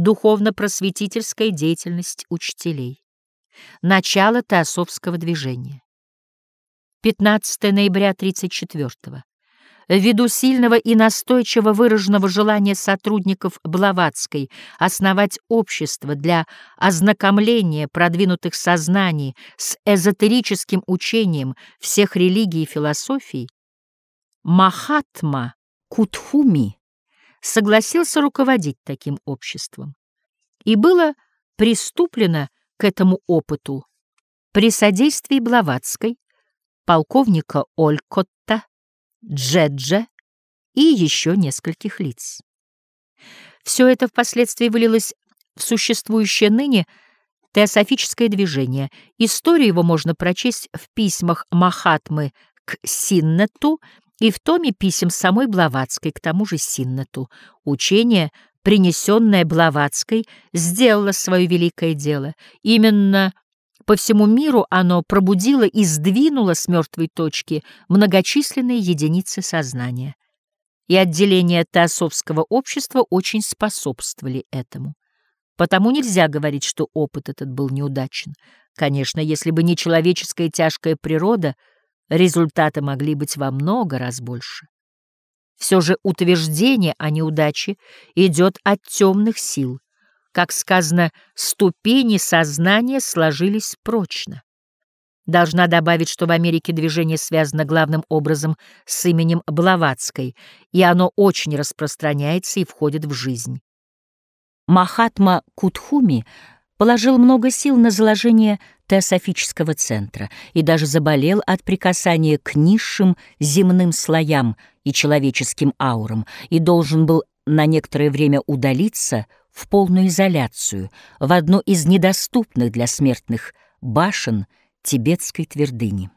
духовно-просветительская деятельность учителей. Начало теософского движения. 15 ноября 34 -го. Ввиду сильного и настойчиво выраженного желания сотрудников Блаватской основать общество для ознакомления продвинутых сознаний с эзотерическим учением всех религий и философий, Махатма Кутхуми согласился руководить таким обществом. И было приступлено к этому опыту при содействии Блаватской, полковника Олькотта, Джеджа и еще нескольких лиц. Все это впоследствии вылилось в существующее ныне теософическое движение. Историю его можно прочесть в письмах Махатмы к Синнету и в томе писем самой Блаватской к тому же Синнету. Учение, принесенное Блаватской, сделало свое великое дело. Именно по всему миру оно пробудило и сдвинуло с мертвой точки многочисленные единицы сознания. И отделения теософского общества очень способствовали этому. Потому нельзя говорить, что опыт этот был неудачен. Конечно, если бы не человеческая тяжкая природа, результаты могли быть во много раз больше. Все же утверждение о неудаче идет от темных сил — как сказано, ступени сознания сложились прочно. Должна добавить, что в Америке движение связано главным образом с именем Блаватской, и оно очень распространяется и входит в жизнь. Махатма Кутхуми положил много сил на заложение теософического центра и даже заболел от прикасания к низшим земным слоям и человеческим аурам и должен был на некоторое время удалиться — в полную изоляцию, в одну из недоступных для смертных башен тибетской твердыни.